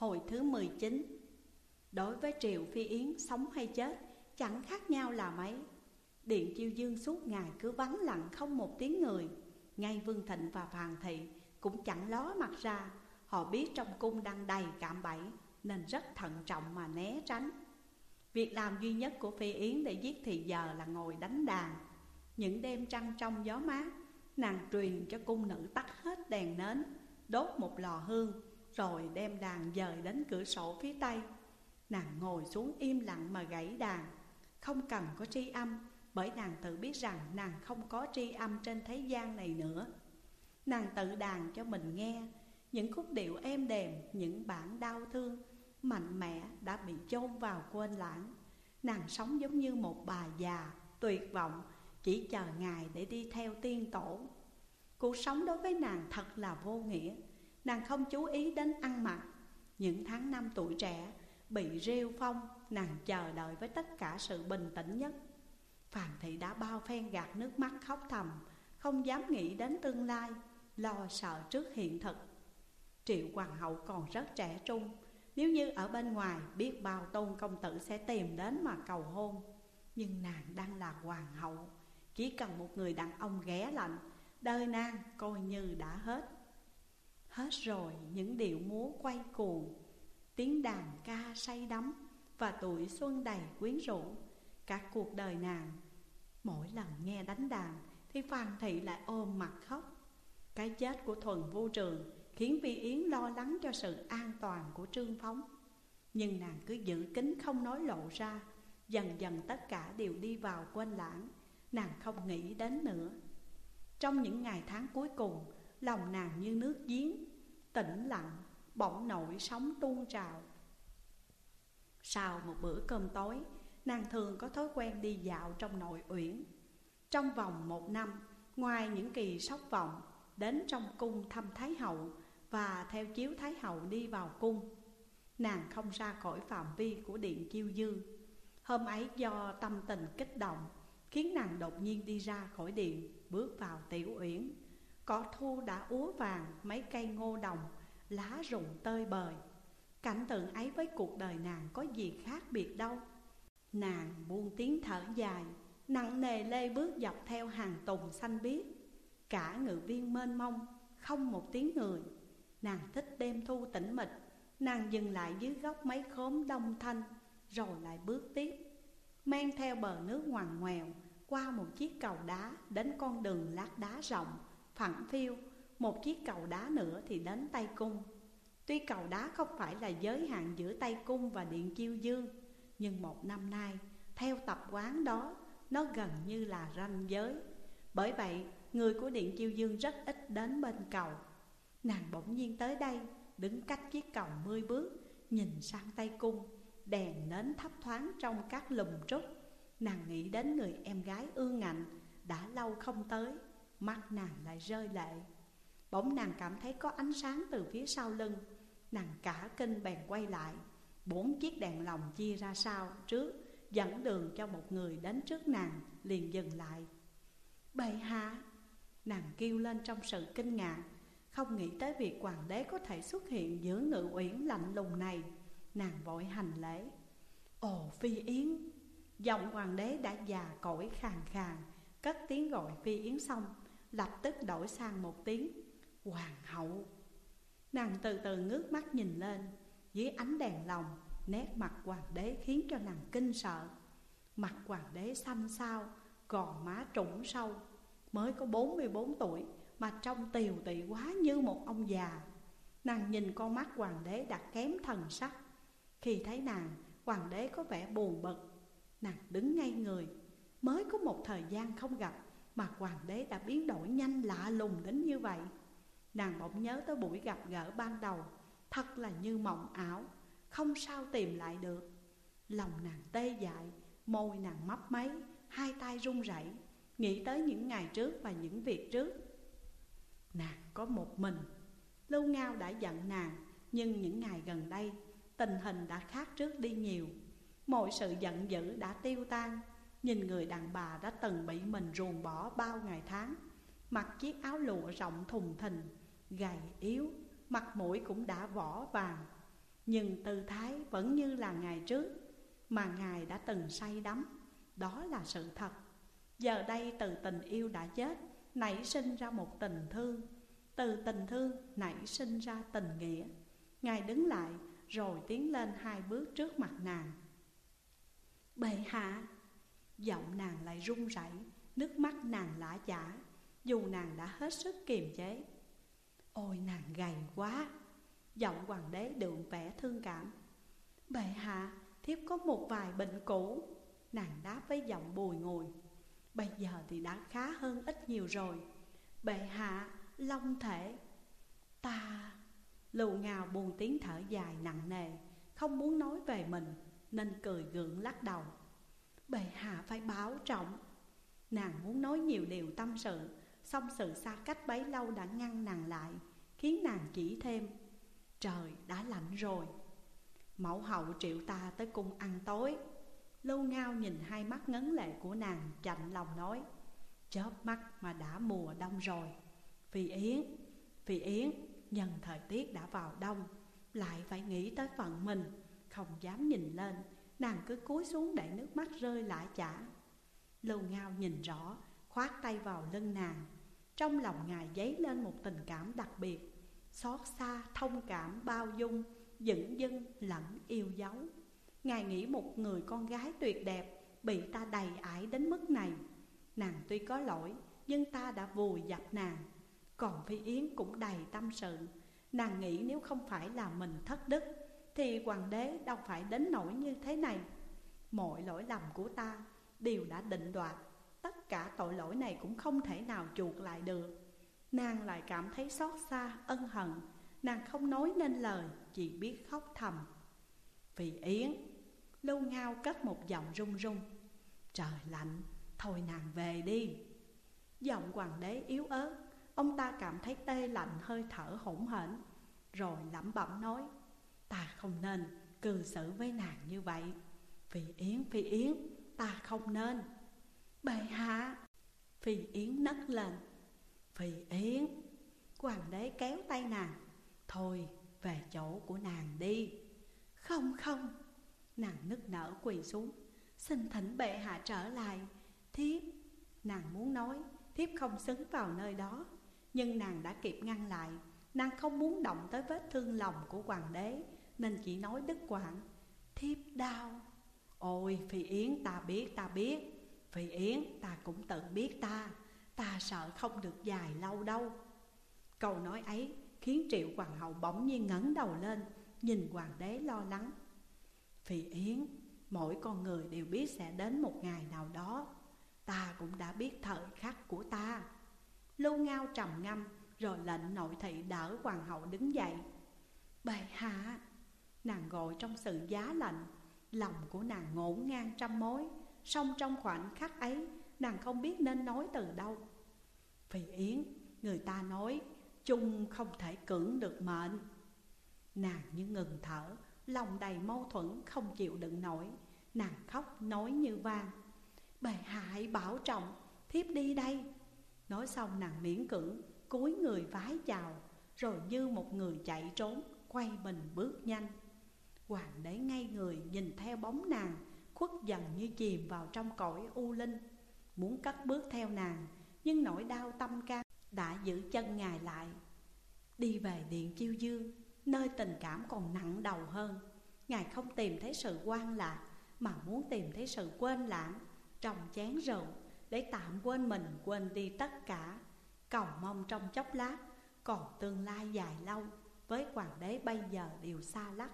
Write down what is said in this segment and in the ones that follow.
Hồi thứ 19 Đối với Triệu Phi Yến sống hay chết, Chẳng khác nhau là mấy. Điện Chiêu Dương suốt ngày cứ vắng lặng không một tiếng người. Ngay Vương Thịnh và Phàn Thị cũng chẳng ló mặt ra. Họ biết trong cung đang đầy cạm bẫy, Nên rất thận trọng mà né tránh. Việc làm duy nhất của Phi Yến để giết thì giờ là ngồi đánh đàn. Những đêm trăng trong gió mát, Nàng truyền cho cung nữ tắt hết đèn nến, Đốt một lò hương rồi đem đàn dời đến cửa sổ phía tây. Nàng ngồi xuống im lặng mà gãy đàn. Không cần có tri âm Bởi nàng tự biết rằng nàng không có tri âm trên thế gian này nữa. Nàng tự đàn cho mình nghe Những khúc điệu êm đềm, những bản đau thương Mạnh mẽ đã bị chôn vào quên lãng. Nàng sống giống như một bà già tuyệt vọng Chỉ chờ ngày để đi theo tiên tổ. Cuộc sống đối với nàng thật là vô nghĩa. Nàng không chú ý đến ăn mặc. Những tháng năm tuổi trẻ, Bị rêu phong, Nàng chờ đợi với tất cả sự bình tĩnh nhất. Phàn thị đã bao phen gạt nước mắt khóc thầm, Không dám nghĩ đến tương lai, Lo sợ trước hiện thực. Triệu Hoàng hậu còn rất trẻ trung, Nếu như ở bên ngoài biết bao tôn công tử sẽ tìm đến mà cầu hôn. Nhưng nàng đang là hoàng hậu, Chỉ cần một người đàn ông ghé lạnh, Đời nàng coi như đã hết. Hết rồi, những điệu múa quay cuồng. Tiếng đàn ca say đắm Và tuổi xuân đầy quyến rũ. Cả cuộc đời nàng, Mỗi lần nghe đánh đàn Thì Phan Thị lại ôm mặt khóc. Cái chết của Thuần Vô Trường Khiến Vi Yến lo lắng cho sự an toàn của Trương Phóng. Nhưng nàng cứ giữ kín không nói lộ ra, Dần dần tất cả đều đi vào quên lãng. Nàng không nghĩ đến nữa. Trong những ngày tháng cuối cùng Lòng nàng như nước giếng, Tĩnh lặng, Bỗng nổi sóng tuôn trào. Sau một bữa cơm tối, Nàng thường có thói quen đi dạo trong nội uyển. Trong vòng một năm, Ngoài những kỳ sóc vọng Đến trong cung thăm Thái Hậu Và theo chiếu Thái Hậu đi vào cung, Nàng không ra khỏi phạm vi của điện chiêu dương Hôm ấy do tâm tình kích động, Khiến nàng đột nhiên đi ra khỏi điện, Bước vào tiểu uyển. Cỏ thu đã úa vàng, mấy cây ngô đồng, Lá rụng tơi bời. Cảnh tượng ấy với cuộc đời nàng có gì khác biệt đâu. Nàng buông tiếng thở dài, Nặng nề lê bước dọc theo hàng tùng xanh biếc. Cả ngự viên mênh mông, Không một tiếng người. Nàng thích đêm thu tĩnh mịch, Nàng dừng lại dưới góc mấy khóm đông thanh, Rồi lại bước tiếp. Men theo bờ nước ngoằn ngoèo, Qua một chiếc cầu đá Đến con đường lát đá rộng. Phẳng phiêu Một chiếc cầu đá nữa thì đến Tây Cung. Tuy cầu đá không phải là giới hạn giữa Tây Cung và Điện Chiêu Dương Nhưng một năm nay, theo tập quán đó, nó gần như là ranh giới. Bởi vậy, người của Điện Chiêu Dương rất ít đến bên cầu. Nàng bỗng nhiên tới đây, đứng cách chiếc cầu mươi bước Nhìn sang Tây Cung, đèn nến thấp thoáng trong các lùm trúc. Nàng nghĩ đến người em gái ương ngạnh đã lâu không tới. Mắt nàng lại rơi lệ. Bỗng nàng cảm thấy có ánh sáng từ phía sau lưng. Nàng cả kinh bèn quay lại. Bốn chiếc đèn lồng chia ra sau, trước, Dẫn đường cho một người đến trước nàng, Liền dừng lại. Bệ hạ! Nàng kêu lên trong sự kinh ngạc. Không nghĩ tới việc hoàng đế có thể xuất hiện giữa ngự uyển lạnh lùng này. Nàng vội hành lễ. Ồ, Phi Yến! Giọng hoàng đế đã già cỗi khàn khàn. Cất tiếng gọi Phi Yến xong. Lập tức đổi sang một tiếng, Hoàng hậu. Nàng từ từ ngước mắt nhìn lên, Dưới ánh đèn lồng, Nét mặt hoàng đế khiến cho nàng kinh sợ. Mặt hoàng đế xanh xao, Gò má trũng sâu, Mới có 44 tuổi Mà trông tiều tị quá như một ông già. Nàng nhìn con mắt hoàng đế đã kém thần sắc. Khi thấy nàng, Hoàng đế có vẻ buồn bực. Nàng đứng ngay người, Mới có một thời gian không gặp. Mà hoàng đế đã biến đổi nhanh lạ lùng đến như vậy. Nàng bỗng nhớ tới buổi gặp gỡ ban đầu, Thật là như mộng ảo, Không sao tìm lại được. Lòng nàng tê dại, Môi nàng mấp máy, Hai tay run rẩy, Nghĩ tới những ngày trước và những việc trước. Nàng có một mình. Lưu Ngao đã giận nàng, Nhưng những ngày gần đây, Tình hình đã khác trước đi nhiều. Mọi sự giận dữ đã tiêu tan Nhìn người đàn bà đã từng bị mình ruồng bỏ bao ngày tháng Mặc chiếc áo lụa rộng thùng thình Gầy yếu, mặt mũi cũng đã vỏ vàng. Nhưng tư thái vẫn như là ngày trước Mà Ngài đã từng say đắm Đó là sự thật. Giờ đây từ tình yêu đã chết Nảy sinh ra một tình thương. Từ tình thương nảy sinh ra tình nghĩa. Ngài đứng lại rồi tiến lên hai bước trước mặt nàng. Bệ hạ Giọng nàng lại run rẩy, Nước mắt nàng lã chả, Dù nàng đã hết sức kiềm chế. Ôi, nàng gầy quá. Giọng hoàng đế đường vẻ thương cảm. Bệ hạ, Thiếp có một vài bệnh cũ. Nàng đáp với giọng bùi ngùi. Bây giờ thì đã khá hơn ít nhiều rồi. Bệ hạ, Long thể. Ta, Lù ngào buồn tiếng thở dài nặng nề, Không muốn nói về mình, Nên cười gượng lắc đầu. Bệ hạ phải báo trọng. Nàng muốn nói nhiều điều tâm sự Xong sự xa cách bấy lâu đã ngăn nàng lại Khiến nàng chỉ thêm. Trời đã lạnh rồi. Mẫu hậu triệu ta tới cung ăn tối. Lâu ngao nhìn hai mắt ngấn lệ của nàng chạnh lòng nói Chớp mắt mà đã mùa đông rồi. Phi Yến, Phi Yến Nhân thời tiết đã vào đông Lại phải nghĩ tới phận mình Không dám nhìn lên Nàng cứ cúi xuống để nước mắt rơi lã chả. Lưu Ngao nhìn rõ Khoát tay vào lưng nàng. Trong lòng ngài dấy lên một tình cảm đặc biệt. Xót xa, thông cảm, bao dung Dững dưng lẫn yêu dấu. Ngài nghĩ một người con gái tuyệt đẹp Bị ta đầy ải đến mức này. Nàng tuy có lỗi Nhưng ta đã vùi dập nàng. Còn Phi Yến cũng đầy tâm sự. Nàng nghĩ nếu không phải là mình thất đức thì hoàng đế đâu phải đến nỗi như thế này. Mọi lỗi lầm của ta đều đã định đoạt. Tất cả tội lỗi này cũng không thể nào chuộc lại được. Nàng lại cảm thấy xót xa, ân hận. Nàng không nói nên lời, chỉ biết khóc thầm. Vì Yến, Lưu Ngao cất một giọng run run. Trời lạnh, thôi nàng về đi. Giọng hoàng đế yếu ớt. Ông ta cảm thấy tê lạnh hơi thở hỗn hển. Rồi lẩm bẩm nói Ta không nên cư xử với nàng như vậy. Phi Yến, Phi Yến, ta không nên. Bệ hạ Phi Yến nấc lên. Phi Yến Hoàng đế kéo tay nàng Thôi về chỗ của nàng đi. Không không Nàng nức nở quỳ xuống. Xin thỉnh bệ hạ trở lại. Thiếp Nàng muốn nói Thiếp không xứng vào nơi đó. Nhưng nàng đã kịp ngăn lại Nàng không muốn động tới vết thương lòng của hoàng đế. Nên chỉ nói đứt quãng Thiếp đau. Ôi Phi Yến ta biết ta biết. Phi Yến ta cũng tự biết ta. Ta sợ không được dài lâu đâu. Câu nói ấy khiến Triệu Hoàng hậu bỗng nhiên ngẩng đầu lên, Nhìn hoàng đế lo lắng. Phi Yến, Mỗi con người đều biết sẽ đến một ngày nào đó. Ta cũng đã biết thời khắc của ta. Lưu Ngao trầm ngâm, Rồi lệnh nội thị đỡ hoàng hậu đứng dậy. Bệ hạ Nàng gọi trong sự giá lạnh. Lòng của nàng ngổn ngang trăm mối. Song trong khoảnh khắc ấy, Nàng không biết nên nói từ đâu. Phì Yến, Người ta nói, chung không thể cưỡng được mệnh. Nàng như ngừng thở, Lòng đầy mâu thuẫn, không chịu đựng nổi. Nàng khóc, nói như vang. Bệ hạ hãy bảo trọng, Thiếp đi đây. Nói xong nàng miễn cưỡng, cúi người vái chào. Rồi như một người chạy trốn, Quay mình bước nhanh. Hoàng đế ngay người nhìn theo bóng nàng, Khuất dần như chìm vào trong cõi u linh. Muốn cất bước theo nàng, Nhưng nỗi đau tâm can đã giữ chân ngài lại. Đi về điện chiêu dương, Nơi tình cảm còn nặng đầu hơn. Ngài không tìm thấy sự quan lạc, Mà muốn tìm thấy sự quên lãng, Trong chén rượu, Để tạm quên mình, quên đi tất cả. Cầu mong trong chốc lát, Còn tương lai dài lâu, Với hoàng đế bây giờ đều xa lắc.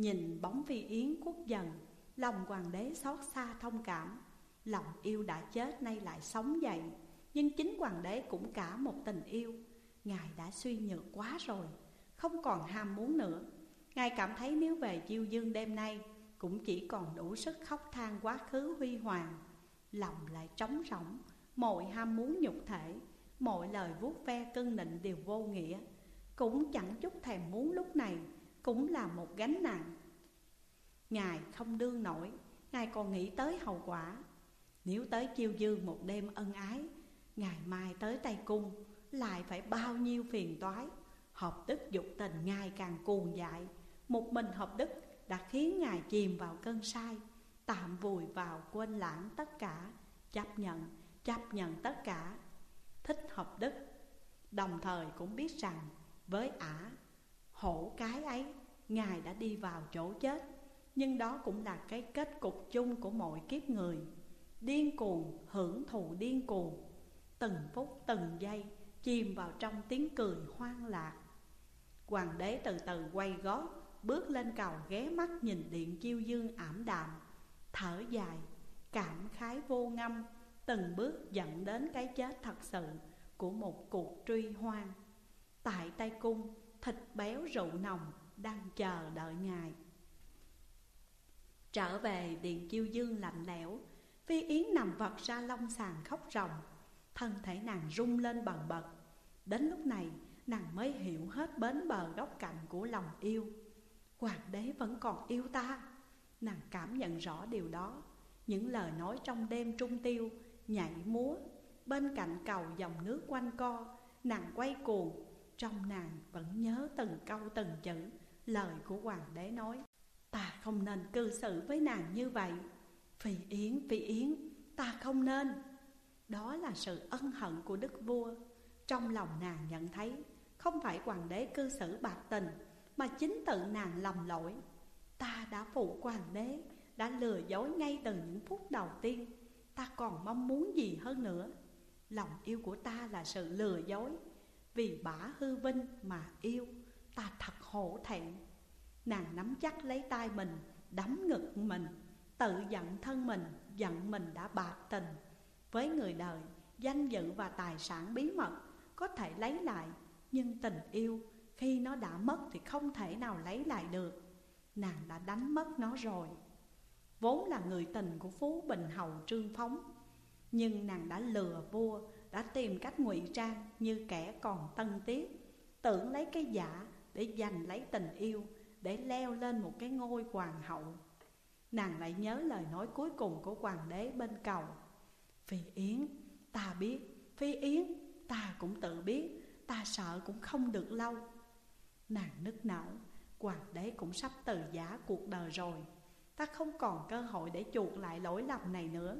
Nhìn bóng phi yến quốc dần, Lòng hoàng đế xót xa thông cảm. Lòng yêu đã chết nay lại sống dậy, Nhưng chính hoàng đế cũng cả một tình yêu. Ngài đã suy nhược quá rồi, Không còn ham muốn nữa. Ngài cảm thấy nếu về chiêu dương đêm nay, Cũng chỉ còn đủ sức khóc than quá khứ huy hoàng. Lòng lại trống rỗng, Mọi ham muốn nhục thể, Mọi lời vuốt ve cân nịnh đều vô nghĩa. Cũng chẳng chút thèm muốn lúc này cũng là một gánh nặng. Ngài không đương nổi Ngài còn nghĩ tới hậu quả. Nếu tới chiêu dương một đêm ân ái Ngày mai tới tay Cung Lại phải bao nhiêu phiền toái. Hợp đức dục tình ngày càng cuồng dại Một mình học đức đã khiến Ngài chìm vào cơn sai, Tạm vùi vào quên lãng tất cả Chấp nhận, chấp nhận tất cả. Thích học đức Đồng thời cũng biết rằng với ả hổ cái ấy Ngài đã đi vào chỗ chết. Nhưng đó cũng là cái kết cục chung của mọi kiếp người. Điên cuồng, hưởng thụ điên cuồng. Từng phút từng giây Chìm vào trong tiếng cười hoang lạc. Hoàng đế từ từ quay gót Bước lên cầu ghé mắt nhìn điện chiêu dương ảm đạm. Thở dài, cảm khái vô ngâm Từng bước dẫn đến cái chết thật sự Của một cuộc truy hoang. Tại tay cung, thịt béo rượu nồng Đang chờ đợi ngài. Trở về điện chiêu dương lạnh lẽo, Phi Yến nằm vật ra lông sàn khóc ròng, Thân thể nàng rung lên bần bật. Đến lúc này, nàng mới hiểu hết bến bờ góc cạnh của lòng yêu. Hoàng đế vẫn còn yêu ta. Nàng cảm nhận rõ điều đó. Những lời nói trong đêm trung tiêu, Nhảy múa, Bên cạnh cầu dòng nước quanh co, Nàng quay cuồng trong nàng vẫn nhớ từng câu từng chữ Lời của hoàng đế nói Ta không nên cư xử với nàng như vậy. Phi Yến, Phi Yến Ta không nên. Đó là sự ân hận của đức vua. Trong lòng nàng nhận thấy Không phải hoàng đế cư xử bạc tình Mà chính tự nàng lầm lỗi. Ta đã phụ hoàng đế Đã lừa dối ngay từ những phút đầu tiên. Ta còn mong muốn gì hơn nữa? Lòng yêu của ta là sự lừa dối. Vì bả hư vinh mà yêu, Ta thật hổ thẹn. Nàng nắm chắc lấy tay mình, Đấm ngực mình, Tự giận thân mình, Giận mình đã bạc tình. Với người đời, Danh dự và tài sản bí mật Có thể lấy lại, Nhưng tình yêu Khi nó đã mất thì không thể nào lấy lại được. Nàng đã đánh mất nó rồi. Vốn là người tình của Phú Bình Hầu Trương Phóng, Nhưng nàng đã lừa vua đã tìm cách ngụy trang như kẻ còn tân tiết Tưởng lấy cái giả để giành lấy tình yêu Để leo lên một cái ngôi hoàng hậu. Nàng lại nhớ lời nói cuối cùng của hoàng đế bên cầu Phi Yến, ta biết Phi Yến, ta cũng tự biết Ta sợ cũng không được lâu. Nàng nức nở Hoàng đế cũng sắp từ giả cuộc đời rồi Ta không còn cơ hội để chuộc lại lỗi lầm này nữa.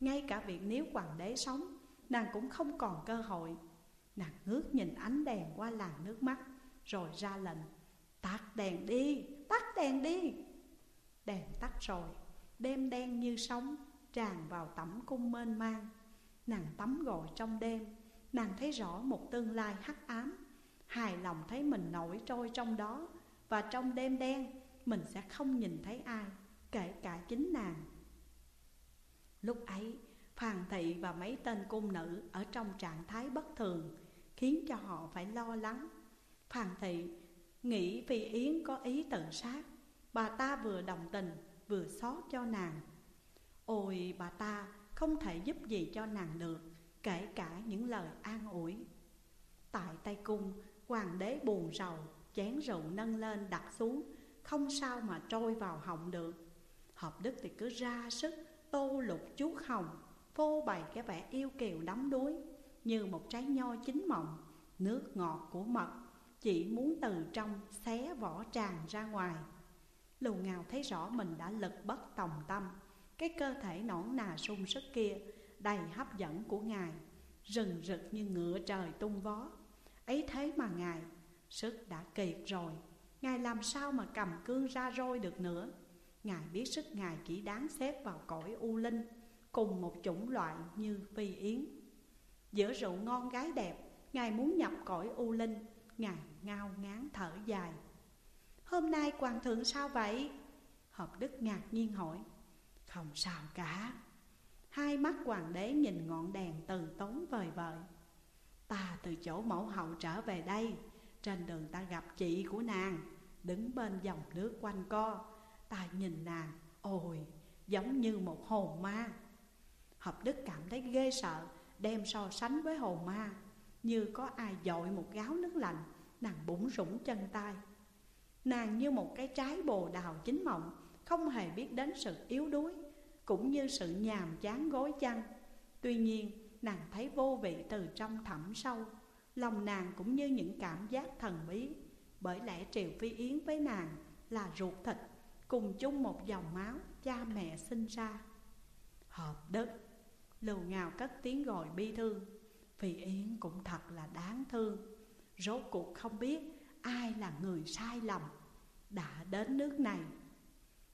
Ngay cả việc nếu hoàng đế sống Nàng cũng không còn cơ hội. Nàng ngước nhìn ánh đèn qua làn nước mắt Rồi ra lệnh Tắt đèn đi, tắt đèn đi. Đèn tắt rồi Đêm đen như sóng Tràn vào tẩm cung mênh mang. Nàng tắm gội trong đêm Nàng thấy rõ một tương lai hắc ám. Hài lòng thấy mình nổi trôi trong đó Và trong đêm đen Mình sẽ không nhìn thấy ai Kể cả chính nàng. Lúc ấy Phàn thị và mấy tên cung nữ Ở trong trạng thái bất thường, Khiến cho họ phải lo lắng. Phàn thị nghĩ Phi Yến có ý tự sát. Bà ta vừa đồng tình, vừa xót cho nàng. Ôi, bà ta không thể giúp gì cho nàng được, Kể cả những lời an ủi. Tại tây cung, Hoàng đế buồn rầu, Chén rượu nâng lên đặt xuống, Không sao mà trôi vào họng được. Hợp đức thì cứ ra sức Tô lục chuốt hồng. Phô bày cái vẻ yêu kiều đắm đuối Như một trái nho chín mọng, Nước ngọt của mật, Chỉ muốn từ trong xé vỏ tràn ra ngoài. Lù ngào thấy rõ mình đã lực bất tòng tâm, Cái cơ thể nõn nà sung sức kia, Đầy hấp dẫn của Ngài, Rừng rực như ngựa trời tung vó. Ấy thế mà Ngài, Sức đã kiệt rồi, Ngài làm sao mà cầm cương ra roi được nữa? Ngài biết sức Ngài chỉ đáng xếp vào cõi u linh Cùng một chủng loại như phi yến. Giữa rượu ngon gái đẹp, Ngài muốn nhập cõi u linh, Ngài ngao ngán thở dài. Hôm nay hoàng thượng sao vậy? Hợp đức ngạc nhiên hỏi. Không sao cả. Hai mắt hoàng đế nhìn ngọn đèn từ tốn vời vợi. Ta từ chỗ mẫu hậu trở về đây, Trên đường ta gặp chị của nàng, Đứng bên dòng nước quanh co. Ta nhìn nàng, Ôi, giống như một hồn ma. Hợp đức cảm thấy ghê sợ, Đem so sánh với hồn ma, Như có ai dội một gáo nước lạnh, Nàng bụng rủng chân tay. Nàng như một cái trái bồ đào chín mọng Không hề biết đến sự yếu đuối, Cũng như sự nhàm chán gối chăn. Tuy nhiên, nàng thấy vô vị từ trong thẳm sâu, Lòng nàng cũng như những cảm giác thần bí, Bởi lẽ Triều Phi Yến với nàng là ruột thịt, Cùng chung một dòng máu cha mẹ sinh ra. Hợp đất Lưu ngào cất tiếng gọi bi thương. Phi Yến cũng thật là đáng thương. Rốt cuộc không biết ai là người sai lầm Đã đến nước này.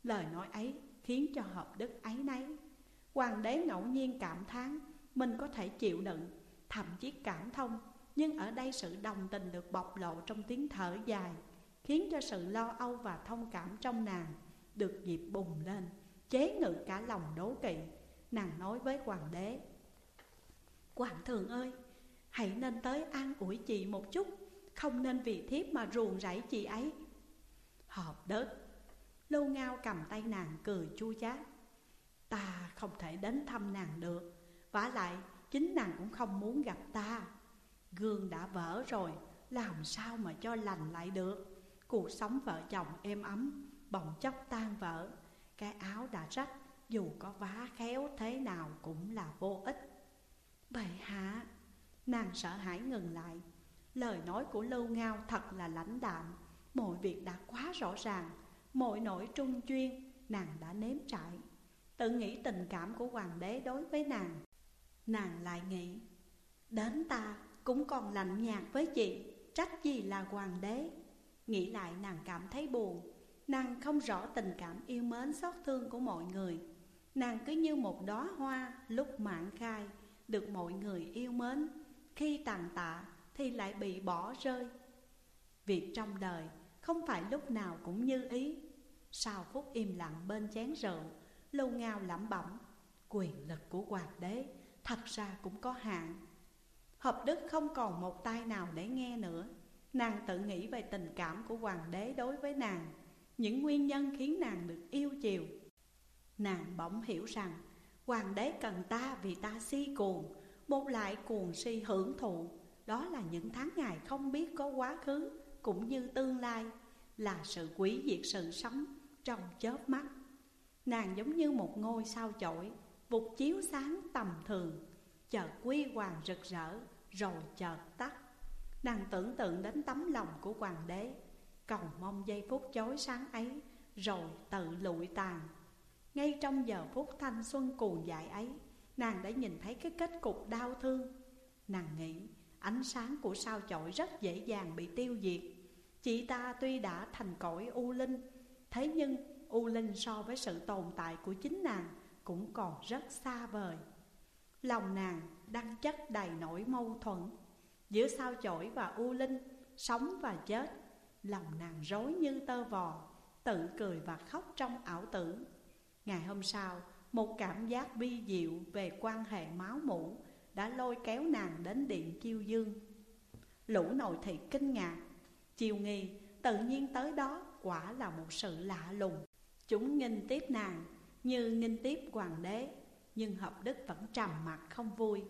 Lời nói ấy khiến cho hợp đức ấy nấy. Hoàng đế ngẫu nhiên cảm thán Mình có thể chịu đựng, Thậm chí cảm thông, Nhưng ở đây sự đồng tình được bộc lộ trong tiếng thở dài, Khiến cho sự lo âu và thông cảm trong nàng Được dịp bùng lên, Chế ngự cả lòng đố kỵ. Nàng nói với hoàng đế. Hoàng thượng ơi, Hãy nên tới an ủi chị một chút, Không nên vì thiếp mà ruồng rẫy chị ấy. Hợp đất Lâu ngao cầm tay nàng cười chua chát. Ta không thể đến thăm nàng được, vả lại chính nàng cũng không muốn gặp ta. Gương đã vỡ rồi, Làm sao mà cho lành lại được? Cuộc sống vợ chồng êm ấm, Bỗng chốc tan vỡ, Cái áo đã rách dù có vá khéo thế nào cũng là vô ích. Bệ hạ, Nàng sợ hãi ngừng lại. Lời nói của Lưu Ngao thật là lãnh đạm. Mọi việc đã quá rõ ràng, Mọi nỗi trung chuyên, nàng đã nếm trải. Tự nghĩ tình cảm của hoàng đế đối với nàng Nàng lại nghĩ, Đến ta cũng còn lạnh nhạt với chị, Trách gì là hoàng đế? Nghĩ lại nàng cảm thấy buồn. Nàng không rõ tình cảm yêu mến xót thương của mọi người. Nàng cứ như một đóa hoa lúc mạng khai, Được mọi người yêu mến. Khi tàn tạ thì lại bị bỏ rơi. Việc trong đời không phải lúc nào cũng như ý. Sau phút im lặng bên chén rượu Lâu ngao lẩm bẩm, Quyền lực của hoàng đế thật ra cũng có hạn. Hợp đức không còn một tai nào để nghe nữa. Nàng tự nghĩ về tình cảm của hoàng đế đối với nàng. Những nguyên nhân khiến nàng được yêu chiều Nàng bỗng hiểu rằng, Hoàng đế cần ta vì ta si cuồng, Một lại cuồng si hưởng thụ. Đó là những tháng ngày không biết có quá khứ, Cũng như tương lai, Là sự quý diệt sự sống trong chớp mắt. Nàng giống như một ngôi sao chổi, Vụt chiếu sáng tầm thường, Chợt quy hoàng rực rỡ, Rồi chợt tắt. Nàng tưởng tượng đến tấm lòng của hoàng đế, Cầu mong giây phút chói sáng ấy, Rồi tự lụi tàn. Ngay trong giờ phút thanh xuân cuồng dại ấy, Nàng đã nhìn thấy cái kết cục đau thương. Nàng nghĩ, ánh sáng của sao chổi rất dễ dàng bị tiêu diệt. Chị ta tuy đã thành cõi u linh, Thế nhưng u linh so với sự tồn tại của chính nàng Cũng còn rất xa vời. Lòng nàng đang chất đầy nỗi mâu thuẫn. Giữa sao chổi và u linh Sống và chết, Lòng nàng rối như tơ vò, Tự cười và khóc trong ảo tưởng. Ngày hôm sau, Một cảm giác vi diệu về quan hệ máu mủ Đã lôi kéo nàng đến điện chiêu dương. Lũ nội thị kinh ngạc. Chiều nghi, tự nhiên tới đó quả là một sự lạ lùng. Chúng nghinh tiếp nàng, như nghinh tiếp hoàng đế, Nhưng hợp đức vẫn trầm mặt không vui.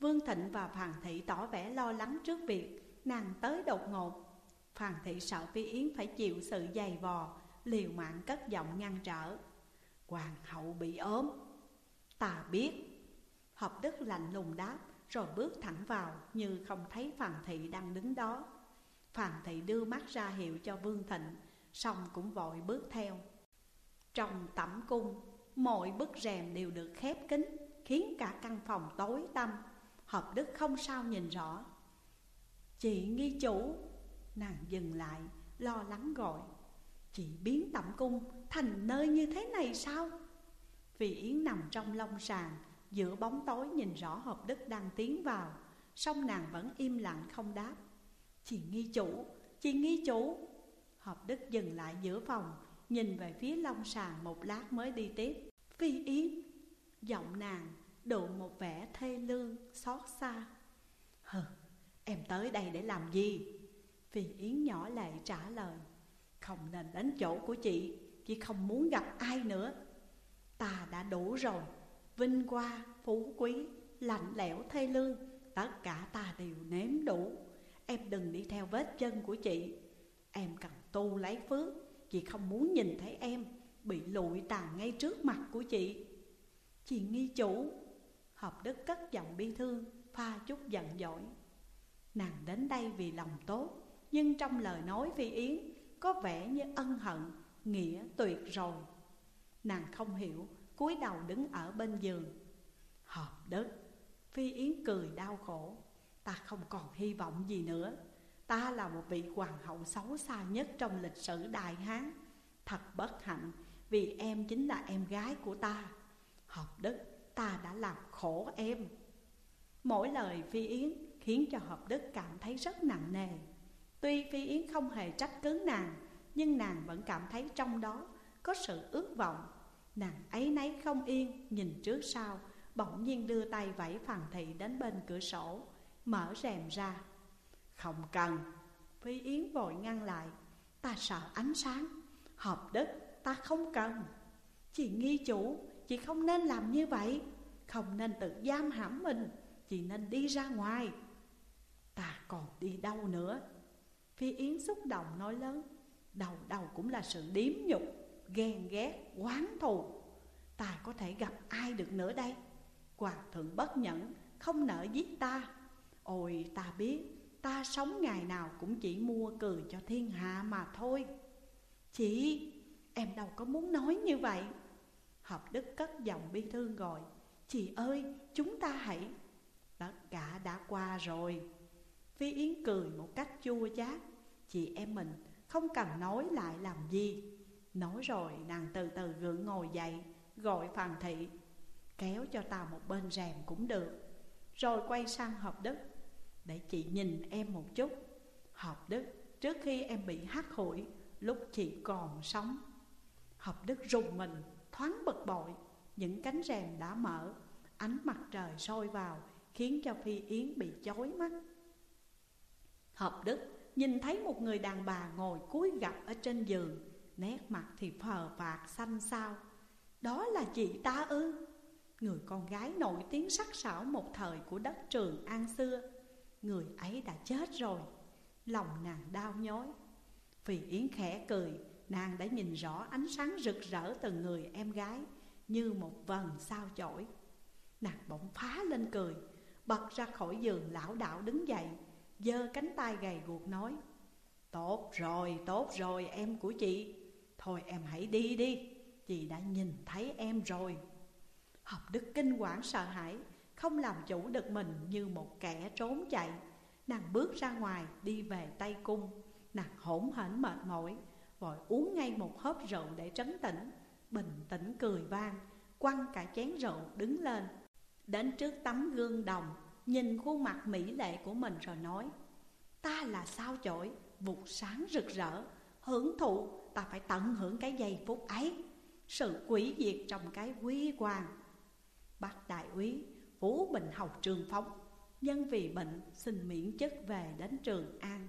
Vương Thịnh và Phàn Thị tỏ vẻ lo lắng trước việc nàng tới đột ngột. Phàn Thị sợ Phi Yến phải chịu sự dày vò, Liều mạng cất giọng ngăn trở. Hoàng hậu bị ốm. Ta biết. Hợp đức lạnh lùng đáp, Rồi bước thẳng vào, như không thấy Phàn Thị đang đứng đó. Phàn Thị đưa mắt ra hiệu cho Vương Thịnh, Xong cũng vội bước theo. Trong tẩm cung, Mọi bức rèm đều được khép kín, Khiến cả căn phòng tối tăm. Hợp đức không sao nhìn rõ. Chị nghi chủ. Nàng dừng lại, lo lắng gọi. Chị biến tẩm cung thành nơi như thế này sao? Vì Yến nằm trong lông sàn Giữa bóng tối nhìn rõ hợp đức đang tiến vào Song nàng vẫn im lặng không đáp. Chị nghi chủ, chị nghi chủ. Hợp đức dừng lại giữa phòng Nhìn về phía lông sàn một lát mới đi tiếp. Phi Yến Giọng nàng độ một vẻ thê lương, xót xa. Hừ, em tới đây để làm gì? Phi Yến nhỏ lệ trả lời. Không nên đến chỗ của chị. Chị không muốn gặp ai nữa Ta đã đủ rồi Vinh hoa, phú quý, lạnh lẽo thê lương. Tất cả ta đều nếm đủ. Em đừng đi theo vết chân của chị. Em cần tu lấy phước. Chị không muốn nhìn thấy em Bị lụi tàn ngay trước mặt của chị. Chị nghi chủ. Hợp đức cất giọng bi thương Pha chút giận dỗi. Nàng đến đây vì lòng tốt Nhưng trong lời nói Phi Yến Có vẻ như ân hận, nghĩa tuyệt rồi. Nàng không hiểu, cúi đầu đứng ở bên giường. Hợp đất, Phi Yến cười đau khổ. Ta không còn hy vọng gì nữa. Ta là một vị hoàng hậu xấu xa nhất trong lịch sử Đại Hán. Thật bất hạnh vì em chính là em gái của ta. Hợp đức ta đã làm khổ em. Mỗi lời Phi Yến khiến cho Hợp đức cảm thấy rất nặng nề. Tuy Phi Yến không hề trách cứ nàng nhưng nàng vẫn cảm thấy trong đó có sự ước vọng. Nàng ấy nấy không yên, nhìn trước sau, Bỗng nhiên đưa tay vẫy Phàn Thị đến bên cửa sổ, Mở rèm ra. Không cần, Phi Yến vội ngăn lại. Ta sợ ánh sáng, Hợp đức, ta không cần. Chị nghi chủ, Chị không nên làm như vậy. Không nên tự giam hãm mình, Chị nên đi ra ngoài. Ta còn đi đâu nữa? Phi Yến xúc động nói lớn. Đầu đầu cũng là sự điếm nhục Ghen ghét, oán thù. Ta có thể gặp ai được nữa đây? Hoàng thượng bất nhẫn Không nỡ giết ta. Ôi ta biết Ta sống ngày nào cũng chỉ mua cười cho thiên hạ mà thôi. Chị Em đâu có muốn nói như vậy. Hợp Đức cất giọng bi thương gọi Chị ơi chúng ta hãy. Tất cả đã qua rồi. Phi Yến cười một cách chua chát Chị em mình không cần nói lại làm gì. Nói rồi nàng từ từ gượng ngồi dậy, Gọi Phàn Thị, Kéo cho ta một bên rèm cũng được. Rồi quay sang Hợp Đức, Để chị nhìn em một chút. Hợp Đức, trước khi em bị hắt hủi, Lúc chị còn sống. Hợp Đức rùng mình, thoáng bực bội. Những cánh rèm đã mở, Ánh mặt trời soi vào, Khiến cho Phi Yến bị chói mắt. Hợp Đức nhìn thấy một người đàn bà ngồi cúi gập ở trên giường, Nét mặt thì phờ phạt xanh xao. Đó là chị ta ư, Người con gái nổi tiếng sắc sảo một thời của đất trường an xưa. Người ấy đã chết rồi, Lòng nàng đau nhói. Vì Yến khẽ cười, Nàng đã nhìn rõ ánh sáng rực rỡ từ người em gái Như một vần sao chổi. Nàng bỗng phá lên cười, Bật ra khỏi giường lão đạo đứng dậy giơ cánh tay gầy guộc nói Tốt rồi, tốt rồi em của chị. Thôi em hãy đi đi Chị đã nhìn thấy em rồi. Học đức kinh quản sợ hãi Không làm chủ được mình như một kẻ trốn chạy. Nàng bước ra ngoài đi về Tây Cung. Nàng hỗn hển mệt mỏi Vội uống ngay một hớp rượu để trấn tĩnh. Bình tĩnh cười vang Quăng cả chén rượu đứng lên. Đến trước tấm gương đồng Nhìn khuôn mặt mỹ lệ của mình rồi nói, Ta là sao chổi? Vụt sáng rực rỡ. Hưởng thụ, ta phải tận hưởng cái giây phút ấy. Sự quỷ diệt trong cái quý hoàng Bác đại úy, Phú Bình học trường phóng Nhân vì bệnh xin miễn chức về đến Trường An.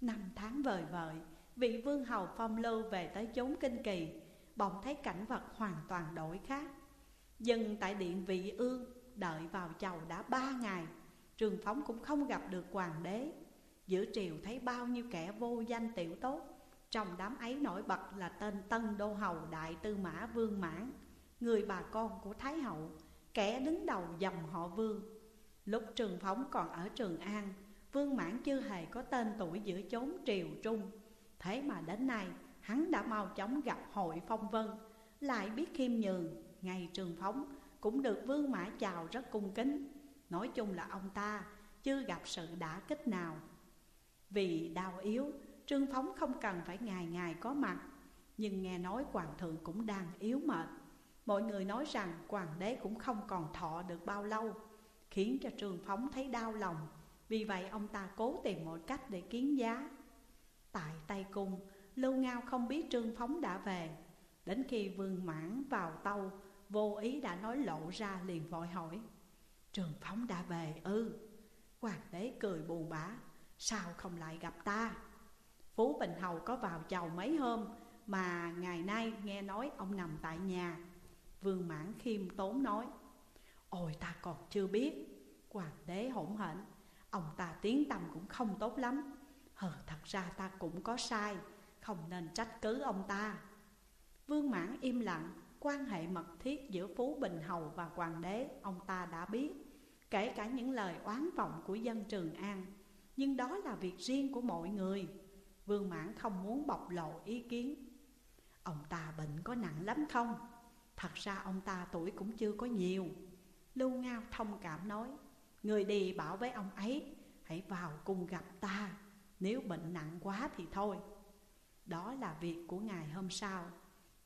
Năm tháng vời vợi, Vị vương hầu phong lưu về tới chốn kinh kỳ, Bỗng thấy cảnh vật hoàn toàn đổi khác. Dừng tại điện vị ương Đợi vào chầu đã ba ngày, Trường phóng cũng không gặp được hoàng đế. Giữa triều thấy bao nhiêu kẻ vô danh tiểu tốt, Trong đám ấy nổi bật là tên Tân Đô Hầu Đại Tư Mã Vương Mãn, Người bà con của Thái Hậu, Kẻ đứng đầu dòng họ Vương. Lúc Trường Phóng còn ở Trường An, Vương Mãn chưa hề có tên tuổi giữa chốn triều trung. Thế mà đến nay, hắn đã mau chóng gặp hội phong vân, Lại biết khiêm nhường, Ngày Trường Phóng cũng được Vương Mã chào rất cung kính. Nói chung là ông ta chưa gặp sự đả kích nào. Vì đau yếu, Trương Phóng không cần phải ngày ngày có mặt. Nhưng nghe nói hoàng thượng cũng đang yếu mệt. Mọi người nói rằng hoàng đế cũng không còn thọ được bao lâu Khiến cho Trương Phóng thấy đau lòng. Vì vậy ông ta cố tìm mọi cách để kiến giá. Tại Tây Cung, Lưu Ngao không biết Trương Phóng đã về. Đến khi Vương Mãn vào tâu Vô ý đã nói lộ ra liền vội hỏi, Trường Phóng đã về ư? Hoàng đế cười buồn bã Sao không lại gặp ta? Phú Bình Hầu có vào chầu mấy hôm Mà ngày nay nghe nói ông nằm tại nhà? Vương Mãn khiêm tốn nói, Ôi, ta còn chưa biết. Hoàng đế hỗn hển, Ông ta tiếng tầm cũng không tốt lắm. Hờ, thật ra ta cũng có sai, Không nên trách cứ ông ta. Vương Mãn im lặng Quan hệ mật thiết giữa Phú Bình Hầu và Hoàng đế, Ông ta đã biết, Kể cả những lời oán vọng của dân Trường An. Nhưng đó là việc riêng của mọi người. Vương Mãn không muốn bộc lộ ý kiến. Ông ta bệnh có nặng lắm không? Thật ra ông ta tuổi cũng chưa có nhiều. Lưu Ngao thông cảm nói, Người đi bảo với ông ấy, Hãy vào cùng gặp ta. Nếu bệnh nặng quá thì thôi. Đó là việc của ngày hôm sau.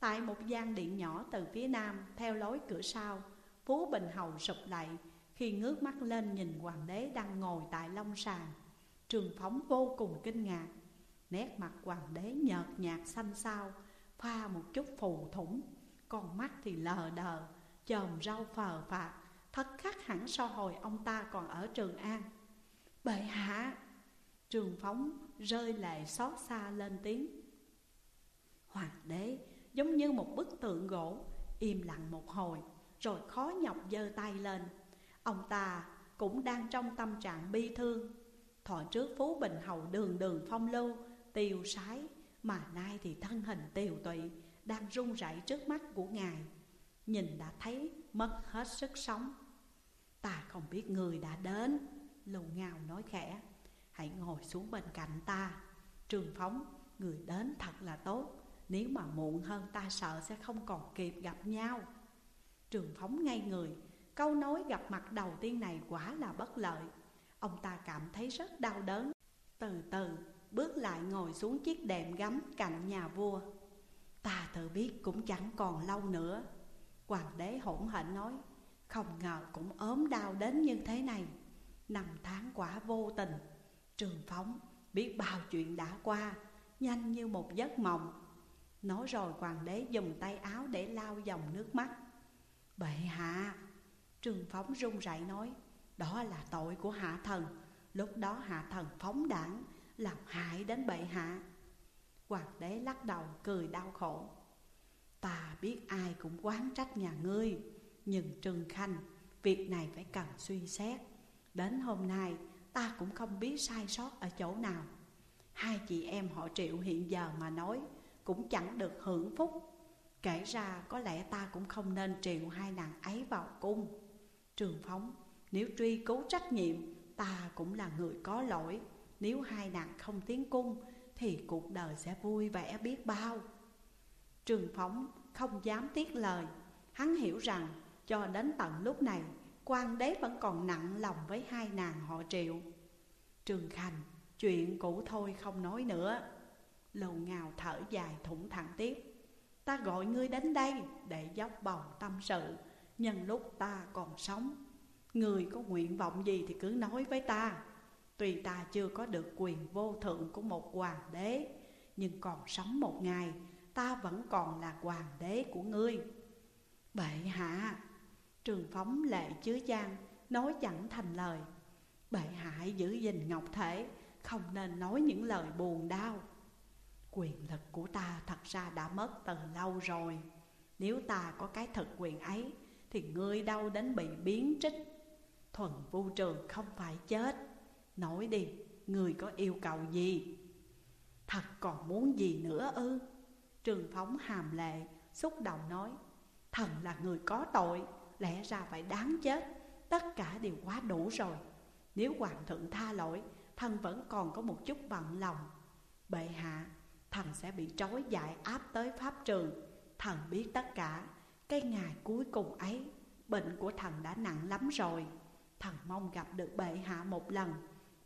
Tại một gian điện nhỏ từ phía nam, Theo lối cửa sau, Phú Bình Hầu sụp lại Khi ngước mắt lên nhìn hoàng đế đang ngồi tại long sàn. Trường phóng vô cùng kinh ngạc, Nét mặt hoàng đế nhợt nhạt xanh xao, Pha một chút phù thủng, Con mắt thì lờ đờ Chòm rau phờ phạt Thật khác hẳn so hồi ông ta còn ở Trường An. Bệ hạ! Trường phóng rơi lệ xót xa lên tiếng. Hoàng đế giống như một bức tượng gỗ, Im lặng một hồi, rồi khó nhọc giơ tay lên. Ông ta cũng đang trong tâm trạng bi thương. Thọ trước Phú Bình Hầu đường đường phong lưu, Tiêu sái, Mà nay thì thân hình tiều tụy, Đang run rẩy trước mắt của ngài. Nhìn đã thấy mất hết sức sống. Ta không biết người đã đến, Lù ngào nói khẽ. Hãy ngồi xuống bên cạnh ta. Trường phóng, Người đến thật là tốt. Nếu mà muộn hơn ta sợ sẽ không còn kịp gặp nhau. Trường phóng ngay người, Câu nói gặp mặt đầu tiên này quả là bất lợi. Ông ta cảm thấy rất đau đớn. Từ từ, bước lại ngồi xuống chiếc đệm gấm cạnh nhà vua. Ta tự biết cũng chẳng còn lâu nữa. Hoàng đế hỗn hển nói, Không ngờ cũng ốm đau đến như thế này. Năm tháng quả vô tình. Trường phóng biết bao chuyện đã qua, Nhanh như một giấc mộng. Nói rồi hoàng đế dùng tay áo để lau dòng nước mắt. Bệ hạ Trường phóng run rẩy nói, Đó là tội của hạ thần. Lúc đó hạ thần phóng đảng, Làm hại đến bệ hạ. Hoàng đế lắc đầu, cười đau khổ. Ta biết ai cũng quán trách nhà ngươi, Nhưng Trừng Khanh, Việc này phải cần suy xét. Đến hôm nay, ta cũng không biết sai sót ở chỗ nào. Hai chị em họ triệu hiện giờ mà nói cũng chẳng được hưởng phúc. Kể ra có lẽ ta cũng không nên triệu hai nàng ấy vào cung. Trường phóng, Nếu truy cứu trách nhiệm, Ta cũng là người có lỗi. Nếu hai nàng không tiến cung, Thì cuộc đời sẽ vui vẻ biết bao. Trường phóng không dám tiếc lời. Hắn hiểu rằng, cho đến tận lúc này, quan đế vẫn còn nặng lòng với hai nàng họ triệu. Trường Khanh, Chuyện cũ thôi không nói nữa. Lầu ngào thở dài thủng thẳng tiếp. Ta gọi ngươi đến đây để dốc bầu tâm sự Nhân lúc ta còn sống, Người có nguyện vọng gì thì cứ nói với ta. Tuy ta chưa có được quyền vô thượng của một hoàng đế, Nhưng còn sống một ngày, Ta vẫn còn là hoàng đế của ngươi. Bệ hạ, Trường phóng lệ chứa chan Nói chẳng thành lời. Bệ hạ giữ gìn ngọc thể, Không nên nói những lời buồn đau. Quyền lực của ta thật ra đã mất từ lâu rồi. Nếu ta có cái thực quyền ấy Thì ngươi đâu đến bị biến trích. Thuần vu trường không phải chết. Nói đi, ngươi có yêu cầu gì? Thật còn muốn gì nữa ư? Trường phóng hàm lệ, xúc động nói Thần là người có tội, lẽ ra phải đáng chết. Tất cả đều quá đủ rồi. Nếu hoàng thượng tha lỗi, thần vẫn còn có một chút bận lòng. Bệ hạ Thần sẽ bị trói dại áp tới pháp trường Thần biết tất cả. Cái ngày cuối cùng ấy, Bệnh của thần đã nặng lắm rồi. Thần mong gặp được bệ hạ một lần.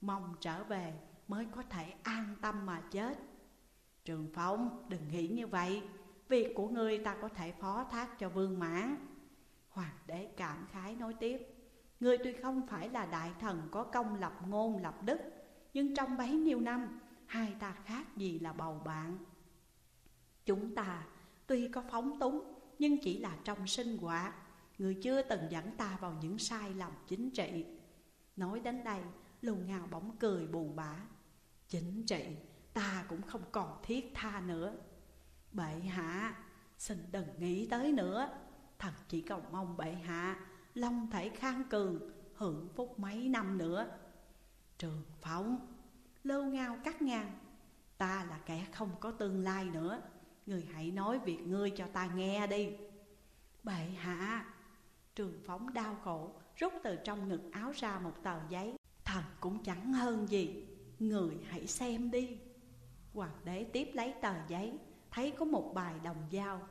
Mong trở về mới có thể an tâm mà chết. Trường Phong, đừng nghĩ như vậy. Việc của ngươi ta có thể phó thác cho vương mãn. Hoàng đế cảm khái nói tiếp. Ngươi tuy không phải là đại thần có công lập ngôn lập đức, Nhưng trong bấy nhiêu năm Hai ta khác gì là bầu bạn? Chúng ta tuy có phóng túng, Nhưng chỉ là trong sinh hoạt. Người chưa từng dẫn ta vào những sai lầm chính trị. Nói đến đây, Lù ngào bỗng cười buồn bã. Chính trị, ta cũng không còn thiết tha nữa. Bệ hạ, Xin đừng nghĩ tới nữa. Thật chỉ cầu mong bệ hạ, Long thể khang cường, Hưởng phúc mấy năm nữa. Trường phóng lâu ngao cắt ngang Ta là kẻ không có tương lai nữa. Người hãy nói việc ngươi cho ta nghe đi. Bệ hạ, Trường phóng đau khổ, Rút từ trong ngực áo ra một tờ giấy. Thần cũng chẳng hơn gì. Người hãy xem đi. Hoàng đế tiếp lấy tờ giấy, Thấy có một bài đồng dao.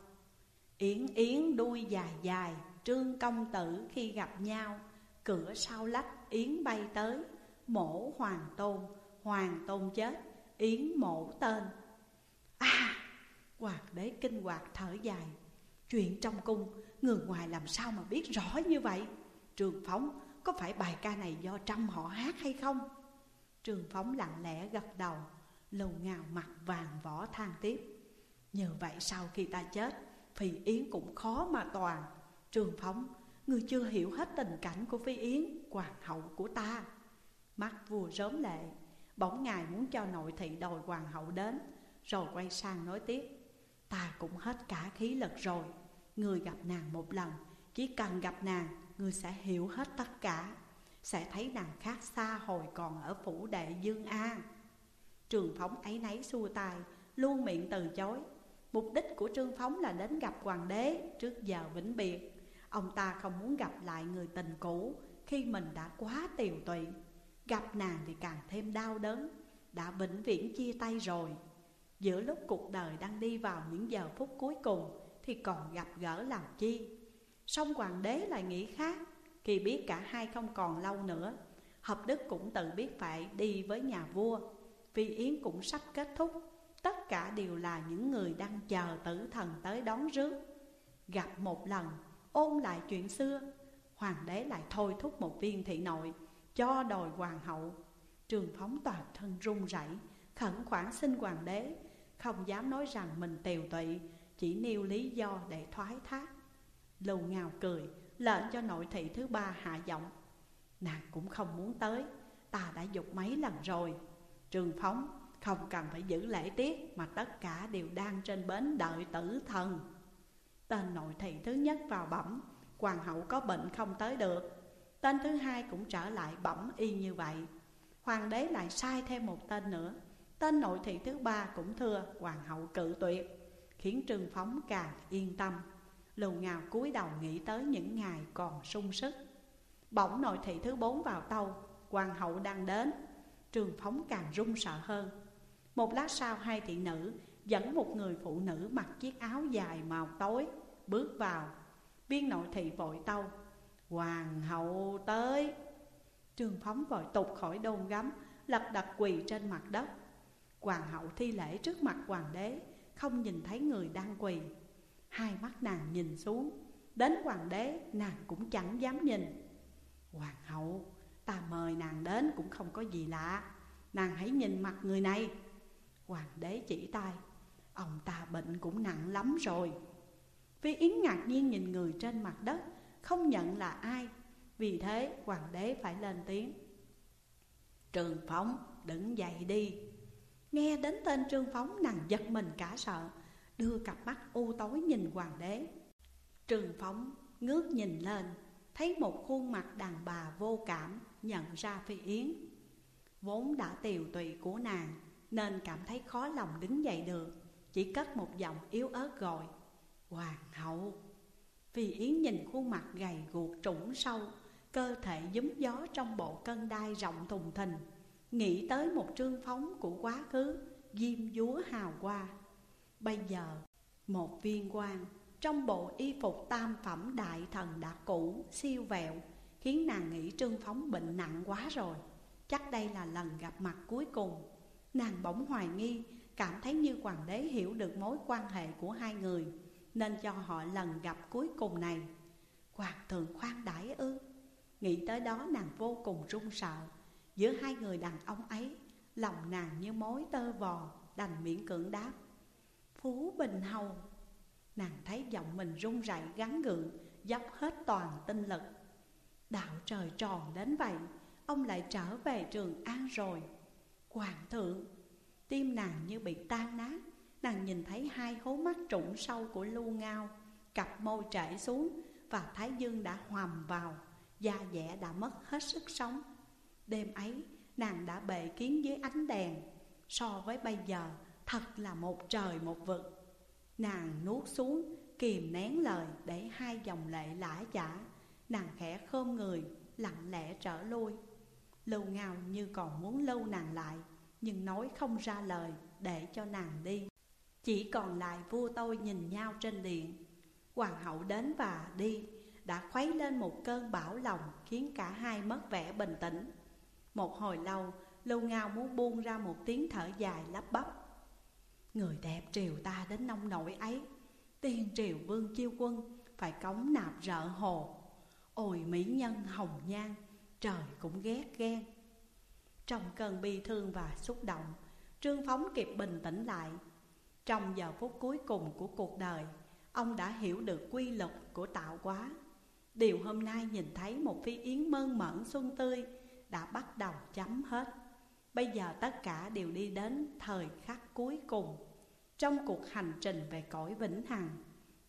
Yến yến đuôi dài dài, Trương công tử khi gặp nhau. Cửa sau lách yến bay tới, Mổ hoàng tôn. Hoàng tôn chết, Yến mổ tên. À Hoàng đế kinh hoạt thở dài. Chuyện trong cung, Người ngoài làm sao mà biết rõ như vậy? Trường Phóng, có phải bài ca này do trăm họ hát hay không? Trường Phóng lặng lẽ gật đầu, Lầu ngào mặt vàng võ than tiếp. Nhờ vậy sau khi ta chết, Phi Yến cũng khó mà toàn. Trường Phóng, Người chưa hiểu hết tình cảnh của Phi Yến, Hoàng hậu của ta. Mắt vua rớm lệ Bỗng ngài muốn cho nội thị đòi hoàng hậu đến. Rồi quay sang nói tiếp, Ta cũng hết cả khí lực rồi, Người gặp nàng một lần, Chỉ cần gặp nàng, Người sẽ hiểu hết tất cả, Sẽ thấy nàng khác xa hồi còn ở phủ đệ Dương An. Trường phóng ấy nấy xua tay Luôn miệng từ chối, Mục đích của Trương Phóng là đến gặp hoàng đế trước giờ vĩnh biệt. Ông ta không muốn gặp lại người tình cũ khi mình đã quá tiều tụy. Gặp nàng thì càng thêm đau đớn. Đã vĩnh viễn chia tay rồi. Giữa lúc cuộc đời đang đi vào những giờ phút cuối cùng Thì còn gặp gỡ làm chi. Song hoàng đế lại nghĩ khác. Khi biết cả hai không còn lâu nữa Hợp đức cũng tự biết phải đi với nhà vua. Vì Yến cũng sắp kết thúc. Tất cả đều là những người đang chờ tử thần tới đón rước. Gặp một lần, ôn lại chuyện xưa Hoàng đế lại thôi thúc một viên thị nội. Cho đòi hoàng hậu. Trường phóng toàn thân run rẩy, Khẩn khoản xin hoàng đế. Không dám nói rằng mình tiều tụy, Chỉ nêu lý do để thoái thác. Lưu ngào cười, Lệnh cho nội thị thứ ba hạ giọng. Nàng cũng không muốn tới, Ta đã dục mấy lần rồi. Trường phóng, không cần phải giữ lễ tiết Mà tất cả đều đang trên bến đợi tử thần. Tên nội thị thứ nhất vào bẩm, Hoàng hậu có bệnh không tới được. Tên thứ hai cũng trở lại bẩm y như vậy. Hoàng đế lại sai thêm một tên nữa. Tên nội thị thứ ba cũng thưa, Hoàng hậu cự tuyệt, Khiến Trương Phóng càng yên tâm. Lù ngào cúi đầu nghĩ tới những ngày còn sung sức. Bỗng nội thị thứ bốn vào tâu Hoàng hậu đang đến. Trương Phóng càng run sợ hơn. Một lát sau, hai thị nữ dẫn một người phụ nữ mặc chiếc áo dài màu tối bước vào. Viên nội thị vội tâu Hoàng hậu tới. Trương Phóng vội tục khỏi đôn gấm, Lật đật quỳ trên mặt đất. Hoàng hậu thi lễ trước mặt hoàng đế, Không nhìn thấy người đang quỳ. Hai mắt nàng nhìn xuống, Đến hoàng đế nàng cũng chẳng dám nhìn. Hoàng hậu, Ta mời nàng đến cũng không có gì lạ, Nàng hãy nhìn mặt người này. Hoàng đế chỉ tay, Ông ta bệnh cũng nặng lắm rồi. Vi Yến ngạc nhiên nhìn người trên mặt đất không nhận là ai. Vì thế, hoàng đế phải lên tiếng. Trường Phóng đứng dậy đi. Nghe đến tên Trương Phóng, nàng giật mình cả sợ, Đưa cặp mắt u tối nhìn hoàng đế. Trường Phóng ngước nhìn lên, Thấy một khuôn mặt đàn bà vô cảm Nhận ra Phi Yến. Vốn đã tiều tụy của nàng, nên cảm thấy khó lòng đứng dậy được. Chỉ cất một giọng yếu ớt gọi, Hoàng hậu! Vì Yến nhìn khuôn mặt gầy guộc trũng sâu, Cơ thể giấm gió trong bộ cân đai rộng thùng thình. Nghĩ tới một trương phóng của quá khứ, Diêm dúa hào hoa. Bây giờ, một viên quan Trong bộ y phục tam phẩm đại thần đã cũ, Siêu vẹo, Khiến nàng nghĩ trương phóng bệnh nặng quá rồi. Chắc đây là lần gặp mặt cuối cùng. Nàng bỗng hoài nghi, Cảm thấy như hoàng đế hiểu được mối quan hệ của hai người. Nên cho họ lần gặp cuối cùng này. Hoàng thượng khoan đãi ư? Nghĩ tới đó nàng vô cùng run sợ. Giữa hai người đàn ông ấy, Lòng nàng như mối tơ vò, Đành miễn cưỡng đáp. Phú Bình Hầu. Nàng thấy giọng mình run rẩy gắn gượng, Dốc hết toàn tinh lực. Đạo trời tròn đến vậy, Ông lại trở về trường an rồi. Hoàng thượng, Tim nàng như bị tan nát. Nàng nhìn thấy hai hố mắt trũng sâu của lưu ngao, Cặp môi trễ xuống Và thái dương đã hoàm vào, Da dẻ đã mất hết sức sống. Đêm ấy, nàng đã bệ kiến dưới ánh đèn, So với bây giờ, thật là một trời một vực. Nàng nuốt xuống, kìm nén lời để hai dòng lệ lã chả Nàng khẽ khom người, lặng lẽ trở lui. Lưu ngao như còn muốn lâu nàng lại, Nhưng nói không ra lời để cho nàng đi. Chỉ còn lại vua tôi nhìn nhau trên điện Hoàng hậu đến và đi, Đã khuấy lên một cơn bão lòng Khiến cả hai mất vẻ bình tĩnh. Một hồi lâu, Lưu Ngao muốn buông ra một tiếng thở dài lắp bắp. Người đẹp triều ta đến nông nổi ấy Tiên triều vương chiêu quân, Phải cống nạp rợ hồ. Ôi mỹ nhân hồng nhan, Trời cũng ghét ghen. Trong cơn bi thương và xúc động, Trương Phóng kịp bình tĩnh lại trong giờ phút cuối cùng của cuộc đời Ông đã hiểu được quy luật của tạo hóa. Điều hôm nay nhìn thấy một phi yến mơn mởn xuân tươi Đã bắt đầu chấm hết. Bây giờ tất cả đều đi đến thời khắc cuối cùng. Trong cuộc hành trình về cõi vĩnh hằng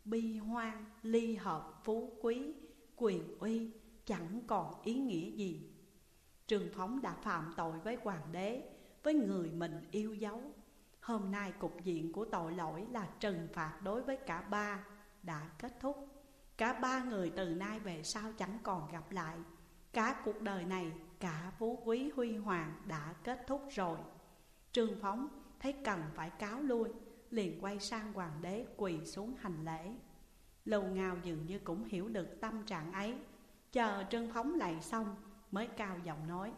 Bi hoang, ly hợp, phú quý, quyền uy Chẳng còn ý nghĩa gì. Trường Phóng đã phạm tội với hoàng đế Với người mình yêu dấu. Hôm nay cục diện của tội lỗi là trừng phạt đối với cả ba đã kết thúc. Cả ba người từ nay về sau chẳng còn gặp lại. Cả cuộc đời này, cả phú quý huy hoàng đã kết thúc rồi. Trương Phóng thấy cần phải cáo lui Liền quay sang hoàng đế quỳ xuống hành lễ. Lầu ngào dường như cũng hiểu được tâm trạng ấy. Chờ Trương Phóng lại xong mới cao giọng nói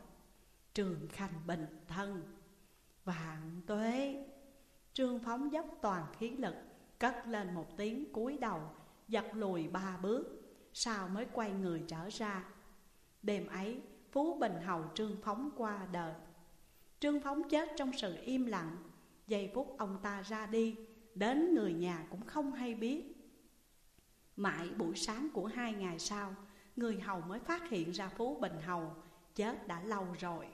Trường Khanh bình thân. Vạn tuế! Trương Phóng dốc toàn khí lực, Cất lên một tiếng cúi đầu, Giật lùi ba bước Sao mới quay người trở ra. Đêm ấy, Phú Bình Hầu Trương Phóng qua đời. Trương Phóng chết trong sự im lặng. Giây phút ông ta ra đi, Đến người nhà cũng không hay biết. Mãi buổi sáng của hai ngày sau, Người hầu mới phát hiện ra Phú Bình Hầu Chết đã lâu rồi.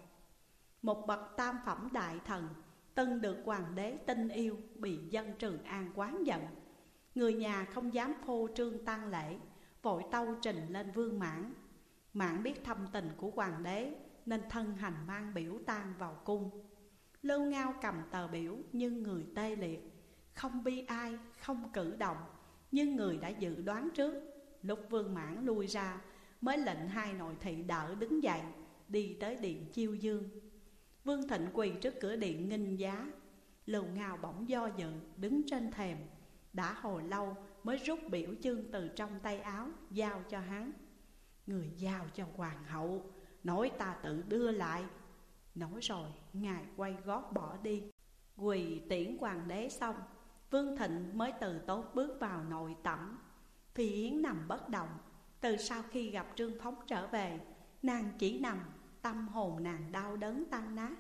Một bậc tam phẩm đại thần Từng được hoàng đế tin yêu Bị dân Trường An quán giận. Người nhà không dám phô trương tang lễ Vội tâu trình lên vương mãn. Mãn biết thâm tình của hoàng đế Nên thân hành mang biểu tang vào cung. Lưu Ngao cầm tờ biểu như người tê liệt. Không bi ai, không cử động nhưng người đã dự đoán trước. Lúc vương mãn lui ra Mới lệnh hai nội thị đỡ đứng dậy Đi tới điện chiêu dương. Vương Thịnh quỳ trước cửa điện nghinh giá. Lầu ngào bỗng do dự, đứng trên thềm. Đã hồi lâu mới rút biểu chương từ trong tay áo, Giao cho hắn. Người giao cho hoàng hậu, Nói ta tự đưa lại. Nói rồi, ngài quay gót bỏ đi. Quỳ tiễn hoàng đế xong, Vương Thịnh mới từ tốt bước vào nội tẩm. Phi Yến nằm bất động. Từ sau khi gặp Trương Phóng trở về, Nàng chỉ nằm Tâm hồn nàng đau đớn tan nát.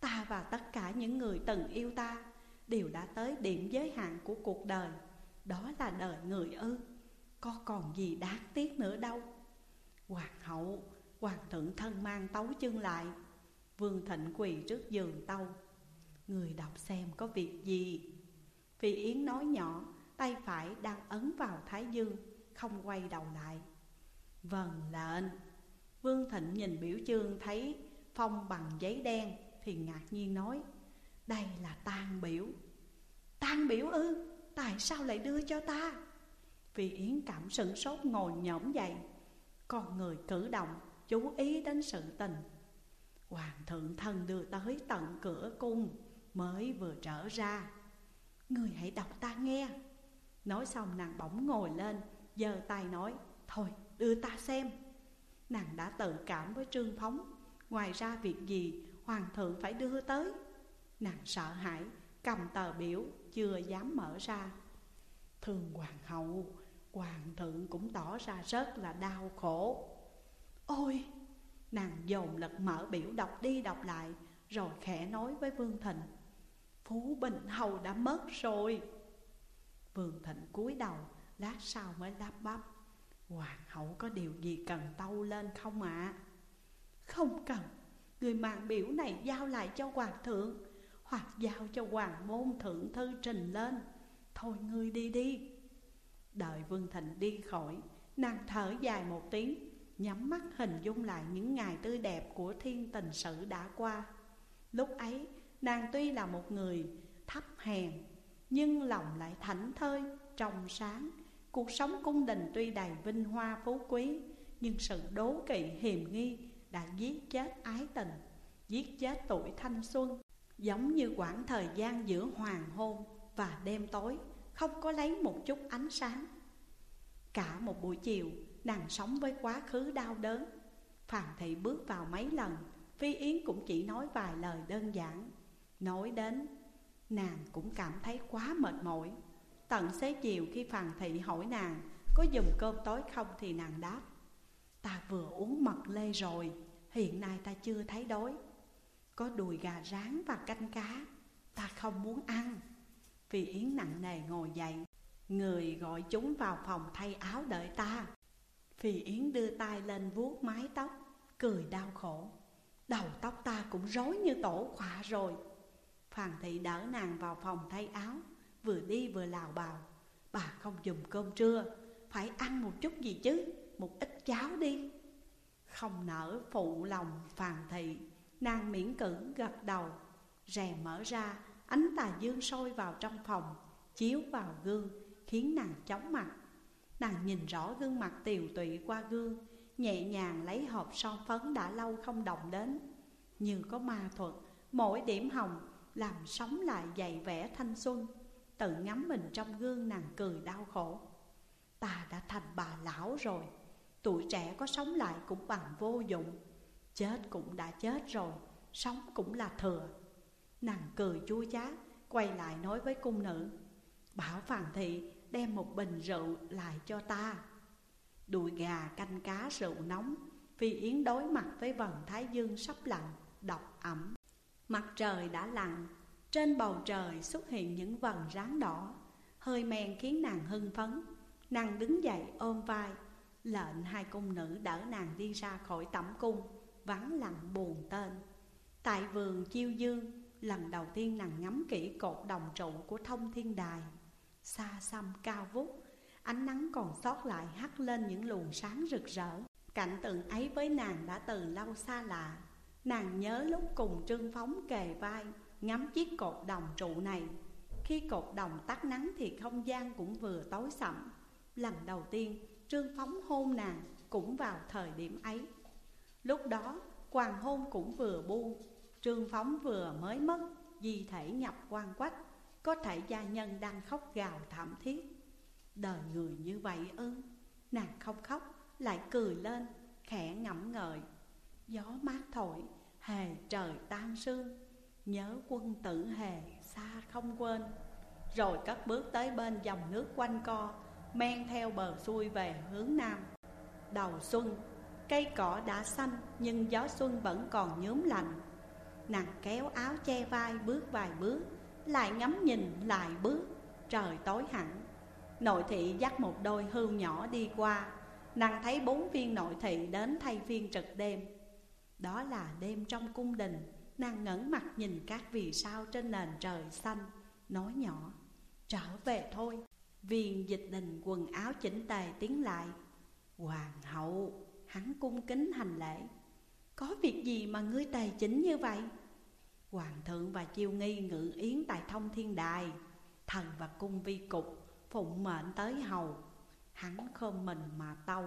Ta và tất cả những người từng yêu ta Đều đã tới điểm giới hạn của cuộc đời. Đó là đời người ư. Có còn gì đáng tiếc nữa đâu. Hoàng hậu, Hoàng thượng thân mang tấu chân lại. Vương Thịnh quỳ trước giường tâu. Người đọc xem có việc gì. Phi Yến nói nhỏ, Tay phải đang ấn vào thái dương, Không quay đầu lại. Vâng lệnh. Vương Thịnh nhìn biểu chương thấy phong bằng giấy đen Thì ngạc nhiên nói, Đây là tang biểu. Tang biểu ư? Tại sao lại đưa cho ta? Vì Yến cảm sửng sốt ngồi nhõm dậy Con người cử động Chú ý đến sự tình. Hoàng thượng thân đưa tới tận cửa cung Mới vừa trở ra. Người hãy đọc ta nghe. Nói xong nàng bỗng ngồi lên, giơ tay nói, Thôi, đưa ta xem. Nàng đã tự cảm với Trương Phóng. Ngoài ra việc gì Hoàng thượng phải đưa tới? Nàng sợ hãi, Cầm tờ biểu, chưa dám mở ra. Thương hoàng hậu, Hoàng thượng cũng tỏ ra rất là đau khổ. Ôi, Nàng dồn lực mở biểu đọc đi đọc lại, Rồi khẽ nói với Vương Thịnh. Phú Bình Hầu đã mất rồi. Vương Thịnh cúi đầu, Lát sau mới lắp bắp. Hoàng hậu có điều gì cần tâu lên không ạ? À? Không cần Người mạng biểu này giao lại cho hoàng thượng Hoặc giao cho hoàng môn thượng thư trình lên Thôi ngươi đi đi Đợi Vương Thịnh đi khỏi Nàng thở dài một tiếng Nhắm mắt hình dung lại những ngày tươi đẹp của thiên tình sự đã qua Lúc ấy nàng tuy là một người thấp hèn Nhưng lòng lại thảnh thơi, trong sáng Cuộc sống cung đình tuy đầy vinh hoa phú quý, Nhưng sự đố kỵ hiềm nghi đã giết chết ái tình, Giết chết tuổi thanh xuân. Giống như quãng thời gian giữa hoàng hôn và đêm tối, Không có lấy một chút ánh sáng. Cả một buổi chiều, nàng sống với quá khứ đau đớn. Phàm thị bước vào mấy lần, Phi Yến cũng chỉ nói vài lời đơn giản. Nói đến, Nàng cũng cảm thấy quá mệt mỏi. Tận xế chiều khi Phàn thị hỏi nàng, Có dùng cơm tối không? Thì nàng đáp, Ta vừa uống mật lê rồi, Hiện nay ta chưa thấy đói. Có đùi gà rán và canh cá, Ta không muốn ăn. Phi Yến nặng nề ngồi dậy, Người gọi chúng vào phòng thay áo đợi ta. Phi Yến đưa tay lên vuốt mái tóc, Cười đau khổ, Đầu tóc ta cũng rối như tổ khỏa rồi. Phàn thị đỡ nàng vào phòng thay áo Vừa đi vừa lào bào. Bà không dùng cơm trưa, Phải ăn một chút gì chứ, Một ít cháo đi. Không nở phụ lòng phàn thị, Nàng miễn cưỡng gật đầu Rèm mở ra, Ánh tà dương sôi vào trong phòng, Chiếu vào gương, Khiến nàng chóng mặt. Nàng nhìn rõ gương mặt tiều tụy qua gương, Nhẹ nhàng lấy hộp son phấn đã lâu không động đến. Như có ma thuật, Mỗi điểm hồng, làm sống lại dày vẻ thanh xuân. Tự ngắm mình trong gương nàng cười đau khổ. Ta đã thành bà lão rồi, Tuổi trẻ có sống lại cũng bằng vô dụng, Chết cũng đã chết rồi, Sống cũng là thừa. Nàng cười chua chát, Quay lại nói với cung nữ, Bảo Phàn Thị, đem một bình rượu lại cho ta. Đùi gà canh cá rượu nóng, Phi Yến đối mặt với vần thái dương sắp lạnh Độc ẩm. Mặt trời đã lặn trên bầu trời xuất hiện những vần ráng đỏ. Hơi men khiến nàng hưng phấn. Nàng đứng dậy ôm vai. Lệnh hai cung nữ đỡ nàng đi ra khỏi tẩm cung, Vắng lặng buồn tên. Tại vườn chiêu dương, Lần đầu tiên nàng ngắm kỹ cột đồng trụ của thông thiên đài. Xa xăm cao vút, Ánh nắng còn sót lại hắt lên những luồng sáng rực rỡ. Cảnh tượng ấy với nàng đã từ lâu xa lạ. Nàng nhớ lúc cùng Trương Phóng kề vai Ngắm chiếc cột đồng trụ này. Khi cột đồng tắt nắng thì không gian cũng vừa tối sầm. Lần đầu tiên, Trương Phóng hôn nàng cũng vào thời điểm ấy. Lúc đó, hoàng hôn cũng vừa buông, Trương Phóng vừa mới mất Di thể nhập quan quách, Có thể gia nhân đang khóc gào thảm thiết. Đời người như vậy ư? Nàng không khóc, lại cười lên, Khẽ ngẫm ngợi. Gió mát thổi, Hề trời tan sương. Nhớ quân tử hề, xa không quên. Rồi cất bước tới bên dòng nước quanh co, Men theo bờ xuôi về hướng nam. Đầu xuân, Cây cỏ đã xanh, Nhưng gió xuân vẫn còn nhớm lạnh. Nàng kéo áo che vai bước vài bước, Lại ngắm nhìn lại bước, Trời tối hẳn. Nội thị dắt một đôi hưu nhỏ đi qua, Nàng thấy bốn viên nội thị đến thay phiên trực đêm. Đó là đêm trong cung đình. Nàng ngẩn mặt nhìn các vì sao trên nền trời xanh, Nói nhỏ, Trở về thôi. Viên dịch đình quần áo chỉnh tề tiến lại. Hoàng hậu, Hắn cung kính hành lễ. Có việc gì mà ngươi tề chỉnh như vậy? Hoàng thượng và chiêu nghi ngự yến tại thông thiên đài. Thần và cung vi cục phụng mệnh tới hầu. Hắn không mình mà tâu.